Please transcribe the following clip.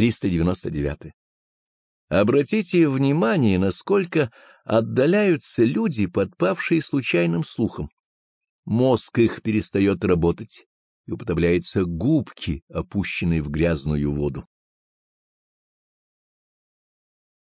399. Обратите внимание, насколько отдаляются люди, подпавшие случайным слухом. Мозг их перестает работать, и употребляется губки, опущенные в грязную воду.